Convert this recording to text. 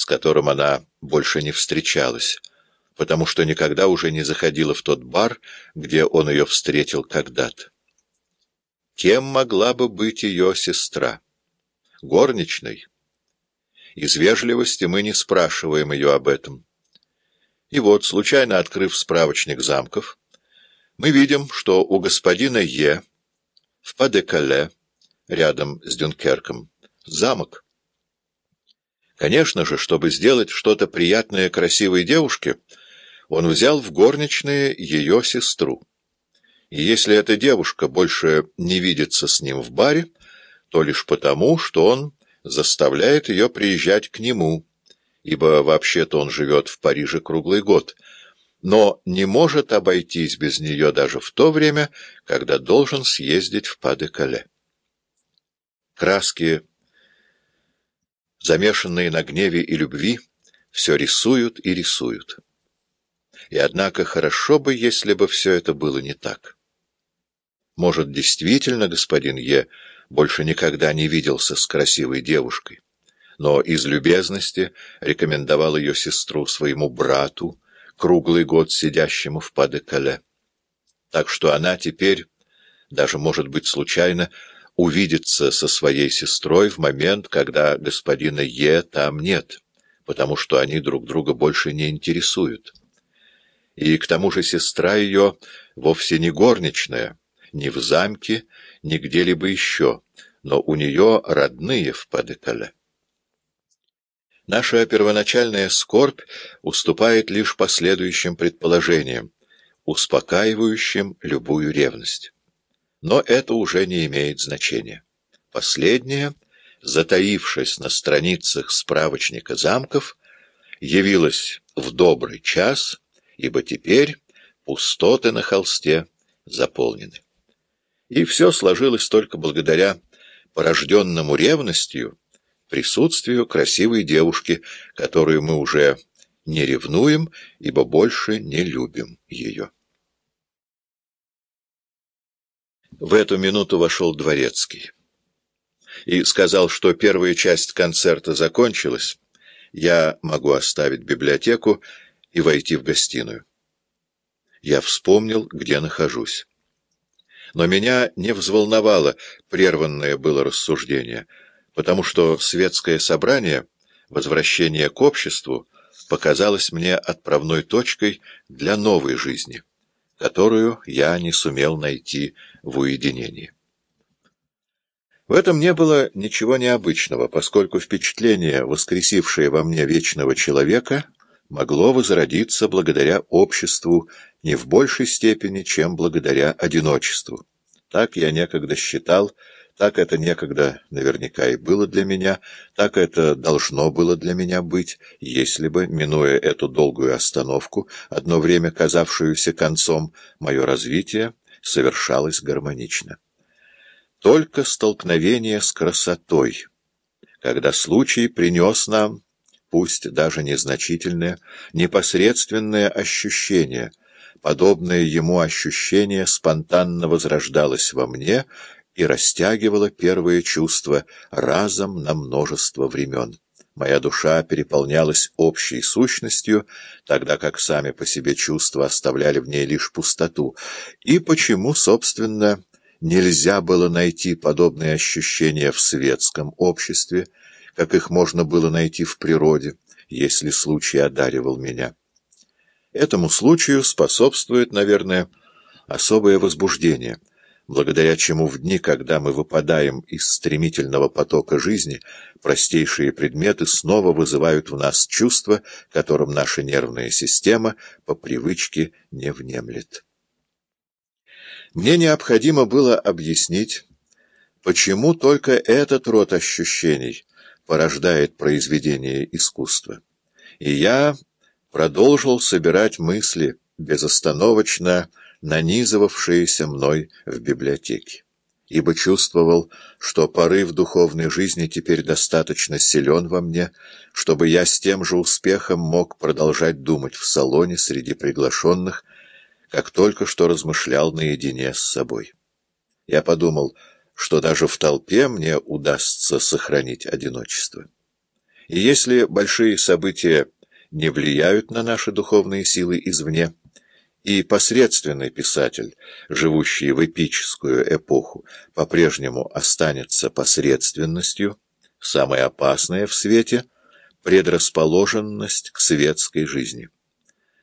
с которым она больше не встречалась, потому что никогда уже не заходила в тот бар, где он ее встретил когда-то. Кем могла бы быть ее сестра? Горничной? Из вежливости мы не спрашиваем ее об этом. И вот, случайно открыв справочник замков, мы видим, что у господина Е в Падекале, рядом с Дюнкерком, замок. Конечно же, чтобы сделать что-то приятное красивой девушке, он взял в горничные ее сестру. И если эта девушка больше не видится с ним в баре, то лишь потому, что он заставляет ее приезжать к нему, ибо вообще-то он живет в Париже круглый год, но не может обойтись без нее даже в то время, когда должен съездить в Паде-Кале. Краски, замешанные на гневе и любви, все рисуют и рисуют. И однако хорошо бы, если бы все это было не так. Может, действительно, господин Е. больше никогда не виделся с красивой девушкой, но из любезности рекомендовал ее сестру своему брату, круглый год сидящему в Падекале. Так что она теперь, даже, может быть, случайно, увидится со своей сестрой в момент, когда господина Е там нет, потому что они друг друга больше не интересуют и к тому же сестра ее вовсе не горничная, ни в замке, ни где-либо еще, но у нее родные в Падекале. Наша первоначальная скорбь уступает лишь последующим предположениям, успокаивающим любую ревность. Но это уже не имеет значения. Последнее, затаившись на страницах справочника замков, явилось в добрый час — ибо теперь пустоты на холсте заполнены. И все сложилось только благодаря порожденному ревностью присутствию красивой девушки, которую мы уже не ревнуем, ибо больше не любим ее. В эту минуту вошел Дворецкий и сказал, что первая часть концерта закончилась, я могу оставить библиотеку и войти в гостиную. Я вспомнил, где нахожусь. Но меня не взволновало прерванное было рассуждение, потому что светское собрание, возвращение к обществу, показалось мне отправной точкой для новой жизни, которую я не сумел найти в уединении. В этом не было ничего необычного, поскольку впечатление, воскресившее во мне вечного человека — могло возродиться благодаря обществу не в большей степени, чем благодаря одиночеству. Так я некогда считал, так это некогда наверняка и было для меня, так это должно было для меня быть, если бы, минуя эту долгую остановку, одно время казавшуюся концом, мое развитие совершалось гармонично. Только столкновение с красотой, когда случай принес нам пусть даже незначительное, непосредственное ощущение, подобное ему ощущение спонтанно возрождалось во мне и растягивало первые чувства разом на множество времен. Моя душа переполнялась общей сущностью, тогда как сами по себе чувства оставляли в ней лишь пустоту. И почему, собственно, нельзя было найти подобные ощущения в светском обществе, как их можно было найти в природе, если случай одаривал меня. Этому случаю способствует, наверное, особое возбуждение, благодаря чему в дни, когда мы выпадаем из стремительного потока жизни, простейшие предметы снова вызывают в нас чувства, которым наша нервная система по привычке не внемлет. Мне необходимо было объяснить, почему только этот род ощущений порождает произведение искусства. И я продолжил собирать мысли, безостановочно нанизывавшиеся мной в библиотеке, ибо чувствовал, что порыв духовной жизни теперь достаточно силен во мне, чтобы я с тем же успехом мог продолжать думать в салоне среди приглашенных, как только что размышлял наедине с собой. Я подумал, что даже в толпе мне удастся сохранить одиночество. И если большие события не влияют на наши духовные силы извне, и посредственный писатель, живущий в эпическую эпоху, по-прежнему останется посредственностью, самое опасное в свете — предрасположенность к светской жизни.